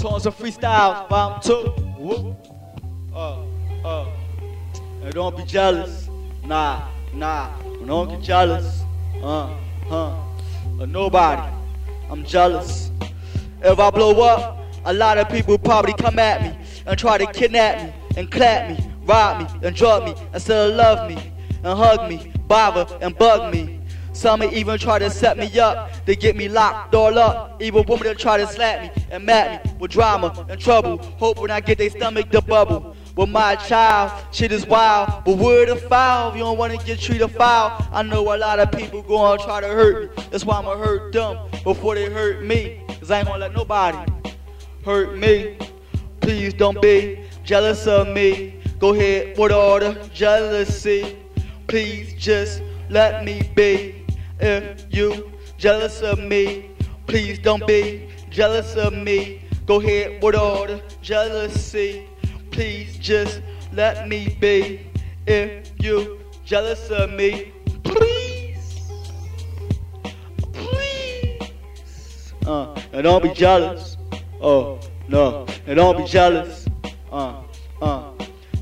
songs of freestyle, volume two. Whoop. Uh, uh. And don't be jealous. Nah, nah. Don't get jealous. Uh, huh. Nobody. I'm jealous. If I blow up, a lot of people probably come at me and try to kidnap me and clap me, rob me and drug me and still love me and hug me, bother and bug me. Some even try to set me up They get me locked all up. Even women try to slap me and mad me with drama and trouble, hoping I get their stomach to bubble. With my child, shit is wild, but word of foul, if you don't wanna get treated foul, I know a lot of people gonna try to hurt me. That's why I'ma hurt them before they hurt me. Cause I ain't gonna let nobody hurt me. Please don't be jealous of me. Go ahead with all the jealousy. Please just let me be. If you jealous of me, please don't be jealous of me. Go ahead with all the jealousy. Please just let me be. If you jealous of me, please, please. Uh, and don't be jealous. Oh no, and don't be jealous. Uh, uh.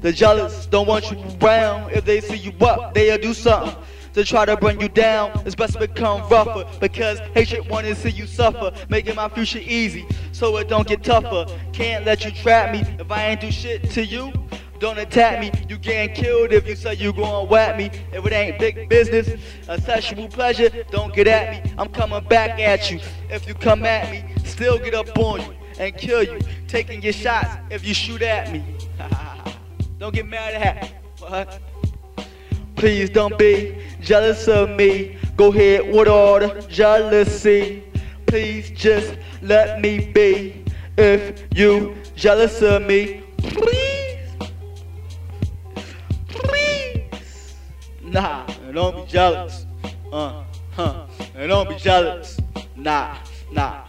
The jealous don't want you around. If they see you up, they'll do something to try to bring you down. It's best to become rougher because hatred wanna see you suffer, making my future easy so it don't get tougher. Can't let you trap me if I ain't do shit to you. Don't attack me, you getting killed if you say you gon' whack me. If it ain't big business, a sexual pleasure, don't get at me. I'm coming back at you. If you come at me, still get up on you and kill you. Taking your shots if you shoot at me. don't get mad at what? Please don't be jealous of me. Go ahead with all the jealousy. Please just let me be. If you jealous of me, please, please. Nah, don't be jealous. Uh, huh. And don't be jealous. Nah, nah.